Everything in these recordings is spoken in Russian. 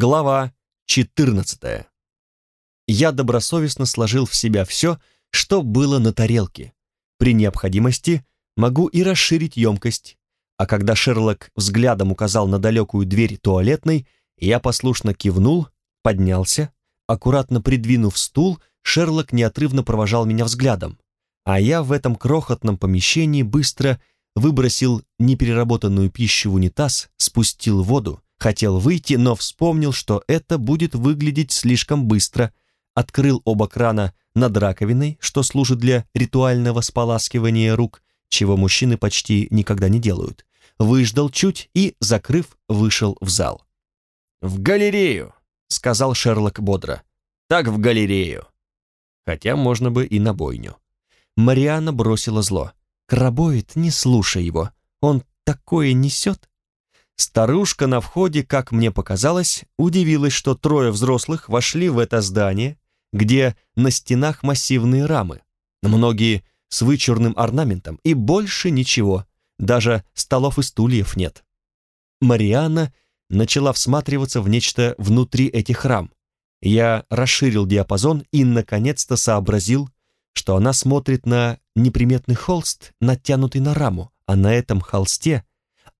Глава 14. Я добросовестно сложил в себя все, что было на тарелке. При необходимости могу и расширить емкость. А когда Шерлок взглядом указал на далекую дверь туалетной, я послушно кивнул, поднялся, аккуратно придвинув стул, Шерлок неотрывно провожал меня взглядом, а я в этом крохотном помещении быстро выбросил непереработанную пищу в унитаз, спустил воду, хотел выйти, но вспомнил, что это будет выглядеть слишком быстро, открыл оба крана над раковиной, что служит для ритуального споласкивания рук, чего мужчины почти никогда не делают, выждал чуть и, закрыв, вышел в зал. «В галерею», — сказал Шерлок бодро. «Так в галерею». Хотя можно бы и на бойню. Мариана бросила зло. «Крабоид, не слушай его, он такое несет». Старушка на входе, как мне показалось, удивилась, что трое взрослых вошли в это здание, где на стенах массивные рамы, многие с вычурным орнаментом, и больше ничего, даже столов и стульев нет. Мариана начала всматриваться в нечто внутри этих рам. Я расширил диапазон и, наконец-то, сообразил, что она смотрит на неприметный холст, натянутый на раму, а на этом холсте,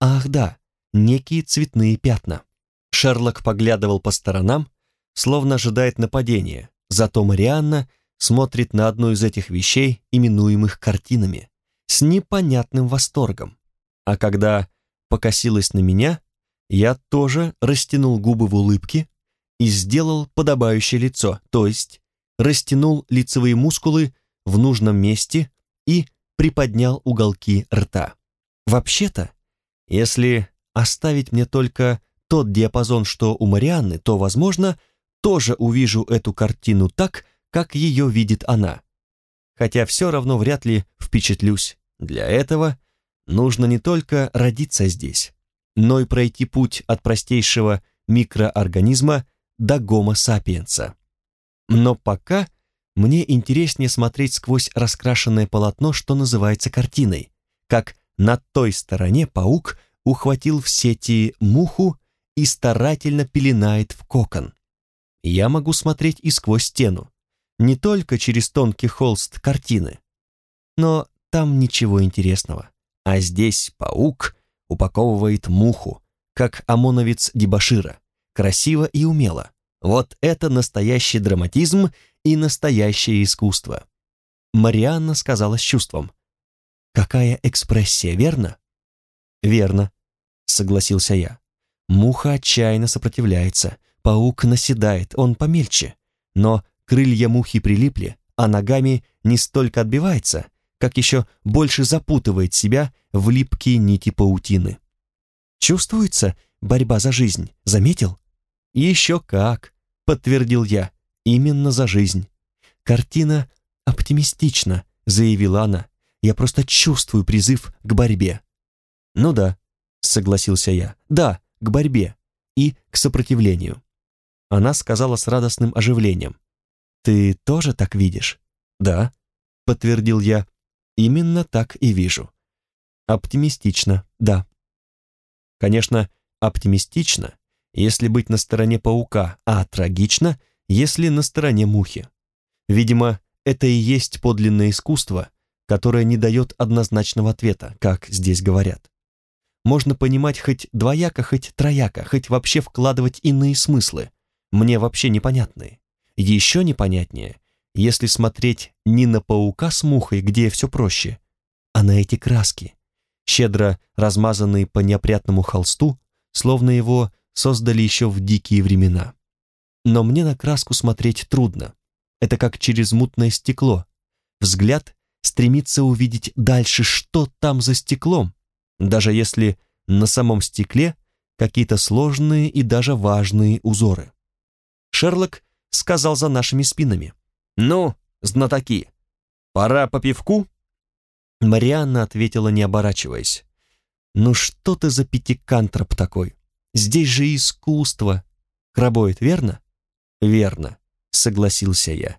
ах да, некие цветные пятна. Шерлок поглядывал по сторонам, словно ожидает нападения, зато Марианна смотрит на одну из этих вещей, именуемых картинами, с непонятным восторгом. А когда покосилась на меня, я тоже растянул губы в улыбке и сделал подобающее лицо, то есть растянул лицевые мускулы в нужном месте и приподнял уголки рта. Вообще-то, если оставить мне только тот диапазон, что у Марианны, то, возможно, тоже увижу эту картину так, как ее видит она. Хотя все равно вряд ли впечатлюсь. Для этого нужно не только родиться здесь, но и пройти путь от простейшего микроорганизма до гомо сапиенса. Но пока мне интереснее смотреть сквозь раскрашенное полотно, что называется картиной, как на той стороне паук ухватил в сети муху и старательно пеленает в кокон. Я могу смотреть и сквозь стену, не только через тонкий холст картины. Но там ничего интересного. А здесь паук упаковывает муху, как ОМОНовец дебошира, красиво и умело. Вот это настоящий драматизм и настоящее искусство. Марианна сказала с чувством. «Какая экспрессия, верно?» «Верно», — согласился я. Муха отчаянно сопротивляется, паук наседает, он помельче. Но крылья мухи прилипли, а ногами не столько отбивается, как еще больше запутывает себя в липкие нити паутины. «Чувствуется борьба за жизнь, заметил?» «Еще как», — подтвердил я. Именно за жизнь. Картина оптимистична, заявила она. Я просто чувствую призыв к борьбе. Ну да, согласился я. Да, к борьбе и к сопротивлению. Она сказала с радостным оживлением. Ты тоже так видишь? Да, подтвердил я. Именно так и вижу. Оптимистично, да. Конечно, оптимистично, если быть на стороне паука, а трагично, если на стороне мухи. Видимо, это и есть подлинное искусство, которое не дает однозначного ответа, как здесь говорят. Можно понимать хоть двояко, хоть трояко, хоть вообще вкладывать иные смыслы, мне вообще непонятные. Еще непонятнее, если смотреть не на паука с мухой, где все проще, а на эти краски, щедро размазанные по неопрятному холсту, словно его создали еще в дикие времена но мне на краску смотреть трудно. Это как через мутное стекло. Взгляд стремится увидеть дальше, что там за стеклом, даже если на самом стекле какие-то сложные и даже важные узоры. Шерлок сказал за нашими спинами. «Ну, знатоки, пора по пивку?» Марианна ответила, не оборачиваясь. «Ну что ты за пятикантроп такой? Здесь же искусство. Крабоид, верно?» «Верно», — согласился я.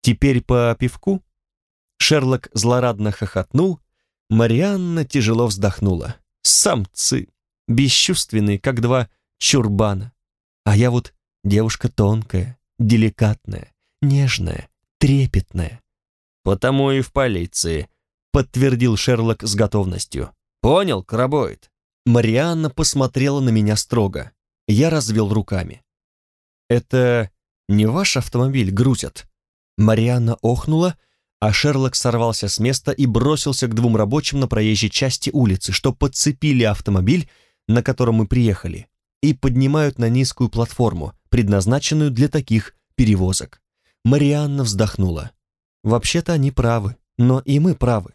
«Теперь по пивку?» Шерлок злорадно хохотнул, Марианна тяжело вздохнула. «Самцы! Бесчувственные, как два чурбана. А я вот девушка тонкая, деликатная, нежная, трепетная. Потому и в полиции, подтвердил Шерлок с готовностью. Понял, крабоид? Марианна посмотрела на меня строго. Я развел руками. «Это не ваш автомобиль грузят?» Марианна охнула, а Шерлок сорвался с места и бросился к двум рабочим на проезжей части улицы, что подцепили автомобиль, на котором мы приехали, и поднимают на низкую платформу, предназначенную для таких перевозок. Марианна вздохнула. «Вообще-то они правы, но и мы правы.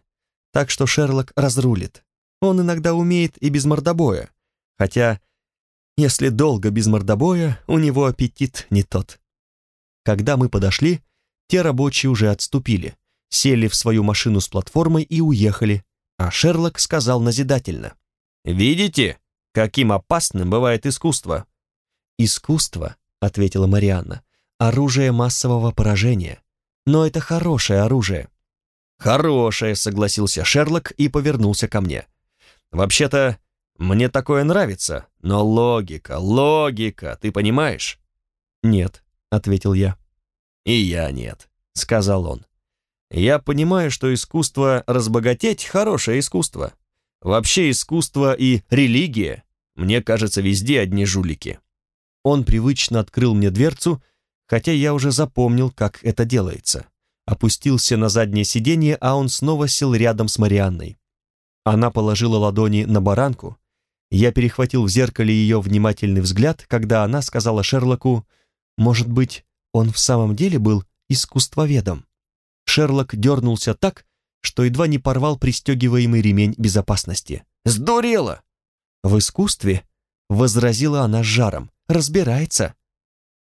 Так что Шерлок разрулит. Он иногда умеет и без мордобоя. Хотя, если долго без мордобоя, у него аппетит не тот». Когда мы подошли, те рабочие уже отступили, сели в свою машину с платформой и уехали, а Шерлок сказал назидательно. «Видите, каким опасным бывает искусство?» «Искусство», — ответила Марианна, — «оружие массового поражения. Но это хорошее оружие». «Хорошее», — согласился Шерлок и повернулся ко мне. «Вообще-то, мне такое нравится, но логика, логика, ты понимаешь?» «Нет», — ответил я. «И я нет», — сказал он. «Я понимаю, что искусство разбогатеть — хорошее искусство. Вообще искусство и религия, мне кажется, везде одни жулики». Он привычно открыл мне дверцу, хотя я уже запомнил, как это делается. Опустился на заднее сиденье, а он снова сел рядом с Марианной. Она положила ладони на баранку. Я перехватил в зеркале ее внимательный взгляд, когда она сказала Шерлоку, «Может быть, он в самом деле был искусствоведом?» Шерлок дернулся так, что едва не порвал пристегиваемый ремень безопасности. «Сдурела!» «В искусстве?» — возразила она с жаром. «Разбирается».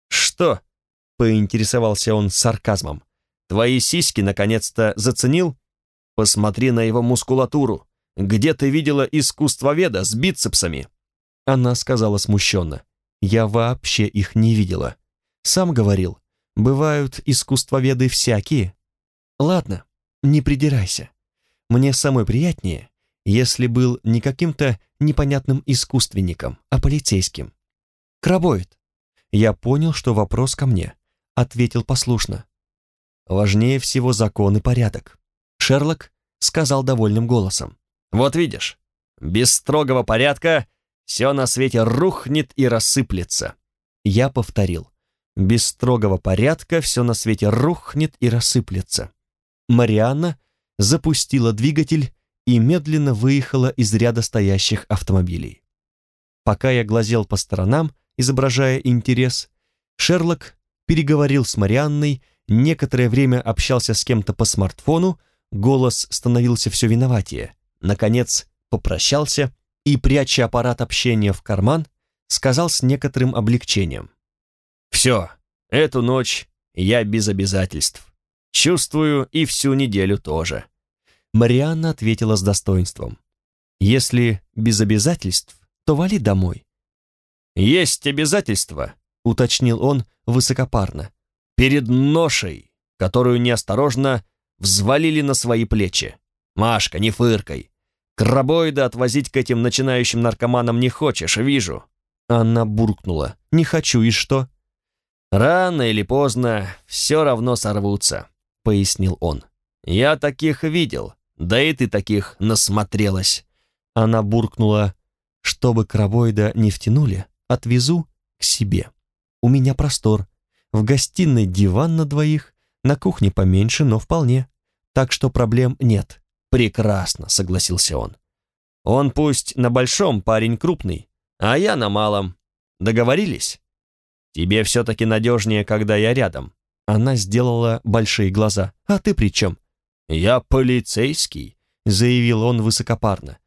«Что?» — поинтересовался он с сарказмом. «Твои сиськи наконец-то заценил? Посмотри на его мускулатуру. Где ты видела искусствоведа с бицепсами?» Она сказала смущенно. «Я вообще их не видела. Сам говорил, бывают искусствоведы всякие. Ладно, не придирайся. Мне самое приятнее, если был не каким-то непонятным искусственником, а полицейским. Крабоид. Я понял, что вопрос ко мне. Ответил послушно. Важнее всего закон и порядок. Шерлок сказал довольным голосом. Вот видишь, без строгого порядка все на свете рухнет и рассыплется. Я повторил. Без строгого порядка все на свете рухнет и рассыплется. Марианна запустила двигатель и медленно выехала из ряда стоящих автомобилей. Пока я глазел по сторонам, изображая интерес, Шерлок переговорил с Марианной, некоторое время общался с кем-то по смартфону, голос становился все виноватее. Наконец, попрощался и, пряча аппарат общения в карман, сказал с некоторым облегчением. «Все, эту ночь я без обязательств. Чувствую и всю неделю тоже. Марианна ответила с достоинством. Если без обязательств, то вали домой. Есть обязательства, уточнил он высокопарно. Перед ношей, которую неосторожно взвалили на свои плечи. Машка, не фыркой. Крабоида отвозить к этим начинающим наркоманам не хочешь, вижу. Она буркнула. Не хочу, и что? Рано или поздно все равно сорвутся. — пояснил он. «Я таких видел, да и ты таких насмотрелась». Она буркнула, «Чтобы крабоида не втянули, отвезу к себе. У меня простор. В гостиной диван на двоих, на кухне поменьше, но вполне. Так что проблем нет». «Прекрасно», — согласился он. «Он пусть на большом парень крупный, а я на малом. Договорились? Тебе все-таки надежнее, когда я рядом. Она сделала большие глаза. «А ты при чем?» «Я полицейский», — заявил он высокопарно.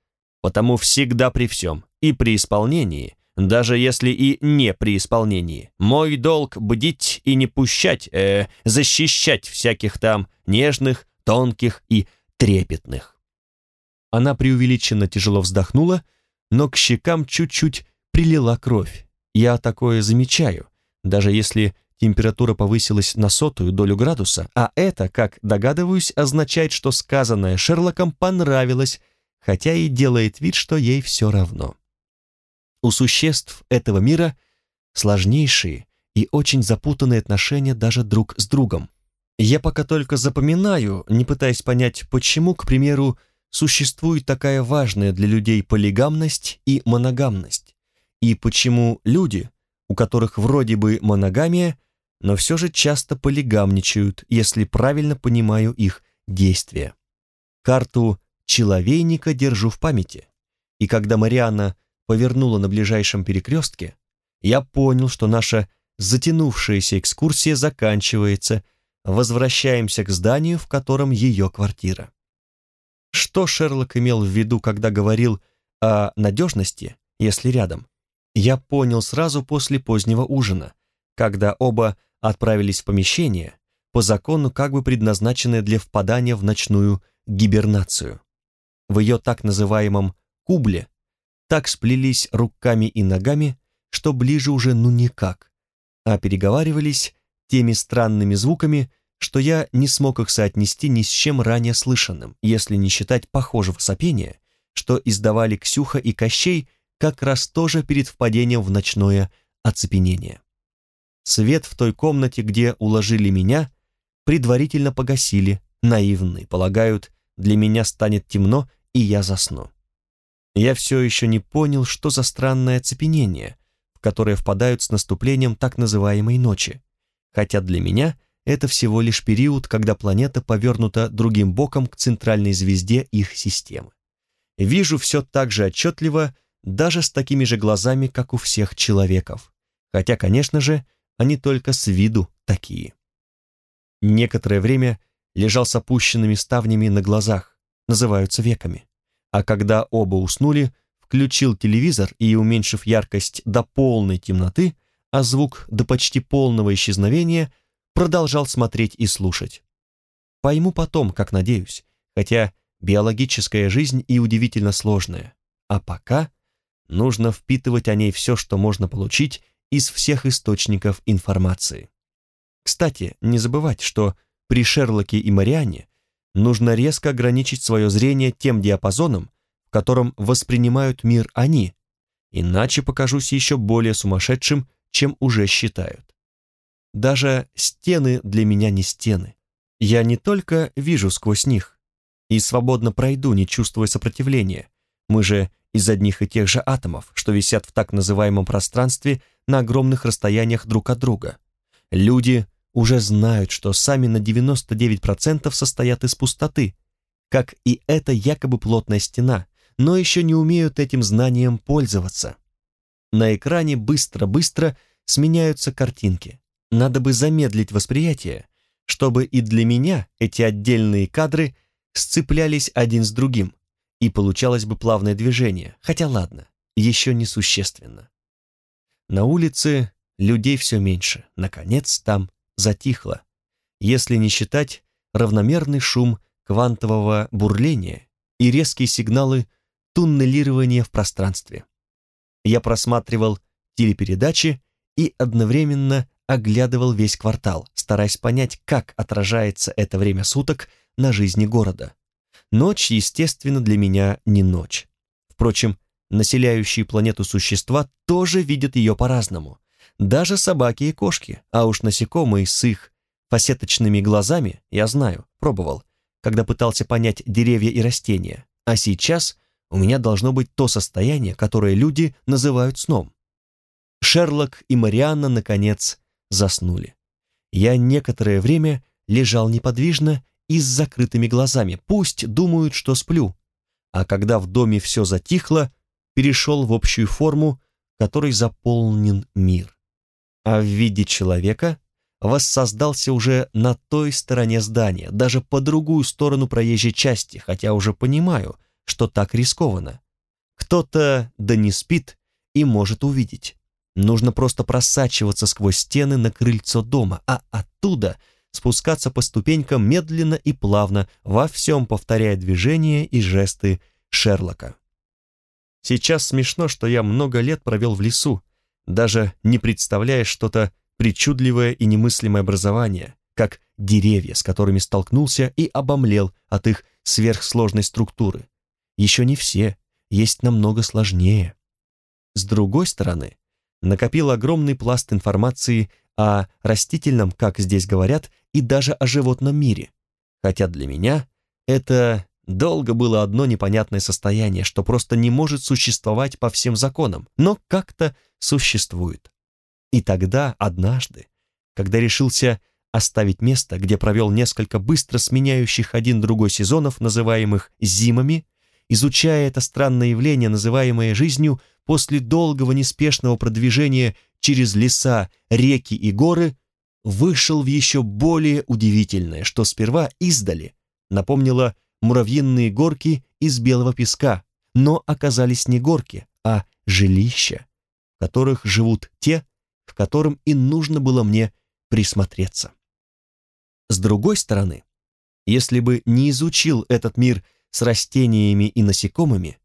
«Потому всегда при всем, и при исполнении, даже если и не при исполнении. Мой долг бдить и не пущать, э, защищать всяких там нежных, тонких и трепетных». Она преувеличенно тяжело вздохнула, но к щекам чуть-чуть прилила кровь. Я такое замечаю, даже если температура повысилась на сотую долю градуса, а это, как догадываюсь, означает, что сказанное Шерлоком понравилось, хотя и делает вид, что ей все равно. У существ этого мира сложнейшие и очень запутанные отношения даже друг с другом. Я пока только запоминаю, не пытаясь понять, почему, к примеру, существует такая важная для людей полигамность и моногамность, и почему люди, у которых вроде бы моногамия, но все же часто полигамничают, если правильно понимаю их действия. Карту человейника держу в памяти, и когда Марианна повернула на ближайшем перекрестке, я понял, что наша затянувшаяся экскурсия заканчивается, возвращаемся к зданию, в котором ее квартира. Что Шерлок имел в виду, когда говорил о надежности, если рядом? Я понял сразу после позднего ужина, когда оба отправились в помещение, по закону как бы предназначенное для впадания в ночную гибернацию. В ее так называемом «кубле» так сплелись руками и ногами, что ближе уже ну никак, а переговаривались теми странными звуками, что я не смог их соотнести ни с чем ранее слышанным, если не считать похожего сопения, что издавали Ксюха и Кощей как раз тоже перед впадением в ночное оцепенение. Свет в той комнате, где уложили меня, предварительно погасили, наивные, полагают, для меня станет темно, и я засну. Я все еще не понял, что за странное оцепенение, в которое впадают с наступлением так называемой ночи, хотя для меня это всего лишь период, когда планета повернута другим боком к центральной звезде их системы. Вижу все так же отчетливо, даже с такими же глазами, как у всех человеков, хотя, конечно же, они только с виду такие. Некоторое время лежал с опущенными ставнями на глазах, называются веками, а когда оба уснули, включил телевизор и, уменьшив яркость до полной темноты, а звук до почти полного исчезновения, продолжал смотреть и слушать. Пойму потом, как надеюсь, хотя биологическая жизнь и удивительно сложная, а пока нужно впитывать о ней все, что можно получить из всех источников информации. Кстати, не забывать, что при Шерлоке и Мариане нужно резко ограничить свое зрение тем диапазоном, в котором воспринимают мир они, иначе покажусь еще более сумасшедшим, чем уже считают. Даже стены для меня не стены. Я не только вижу сквозь них и свободно пройду, не чувствуя сопротивления. Мы же из одних и тех же атомов, что висят в так называемом пространстве на огромных расстояниях друг от друга. Люди уже знают, что сами на 99% состоят из пустоты, как и эта якобы плотная стена, но еще не умеют этим знанием пользоваться. На экране быстро-быстро сменяются картинки. Надо бы замедлить восприятие, чтобы и для меня эти отдельные кадры сцеплялись один с другим, и получалось бы плавное движение, хотя ладно, еще не существенно. На улице людей все меньше, наконец там затихло, если не считать равномерный шум квантового бурления и резкие сигналы туннелирования в пространстве. Я просматривал телепередачи и одновременно оглядывал весь квартал, стараясь понять, как отражается это время суток на жизни города. Ночь, естественно, для меня не ночь. Впрочем, населяющие планету существа тоже видят ее по-разному. Даже собаки и кошки, а уж насекомые с их фасеточными глазами, я знаю, пробовал, когда пытался понять деревья и растения. А сейчас у меня должно быть то состояние, которое люди называют сном. Шерлок и Марианна, наконец, заснули. Я некоторое время лежал неподвижно и с закрытыми глазами, пусть думают, что сплю. А когда в доме все затихло, перешел в общую форму, которой заполнен мир. А в виде человека воссоздался уже на той стороне здания, даже по другую сторону проезжей части, хотя уже понимаю, что так рискованно. Кто-то да не спит и может увидеть. Нужно просто просачиваться сквозь стены на крыльцо дома, а оттуда спускаться по ступенькам медленно и плавно, во всем повторяя движения и жесты Шерлока. Сейчас смешно, что я много лет провел в лесу, даже не представляя что-то причудливое и немыслимое образование, как деревья, с которыми столкнулся и обомлел от их сверхсложной структуры. Еще не все, есть намного сложнее. С другой стороны, накопил огромный пласт информации о растительном, как здесь говорят, и даже о животном мире, хотя для меня это долго было одно непонятное состояние, что просто не может существовать по всем законам, но как-то существует. И тогда, однажды, когда решился оставить место, где провел несколько быстро сменяющих один другой сезонов, называемых «зимами», изучая это странное явление, называемое жизнью, после долгого неспешного продвижения через леса, реки и горы, вышел в еще более удивительное, что сперва издали напомнило муравьиные горки из белого песка, но оказались не горки, а жилища, в которых живут те, к которым и нужно было мне присмотреться. С другой стороны, если бы не изучил этот мир с растениями и насекомыми,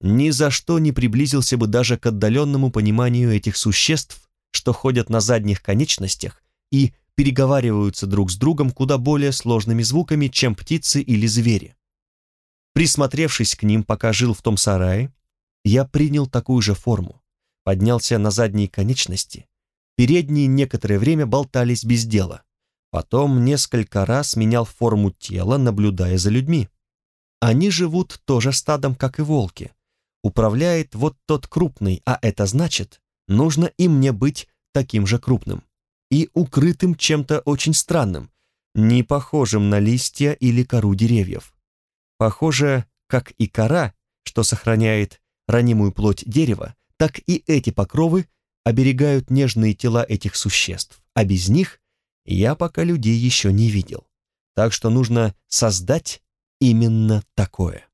ни за что не приблизился бы даже к отдаленному пониманию этих существ, что ходят на задних конечностях и переговариваются друг с другом куда более сложными звуками, чем птицы или звери. Присмотревшись к ним, пока жил в том сарае, я принял такую же форму, поднялся на задние конечности, передние некоторое время болтались без дела, потом несколько раз менял форму тела, наблюдая за людьми. Они живут тоже стадом, как и волки, управляет вот тот крупный, а это значит, нужно и мне быть таким же крупным и укрытым чем-то очень странным, не похожим на листья или кору деревьев. Похоже, как и кора, что сохраняет ранимую плоть дерева, так и эти покровы оберегают нежные тела этих существ, а без них я пока людей еще не видел. Так что нужно создать именно такое.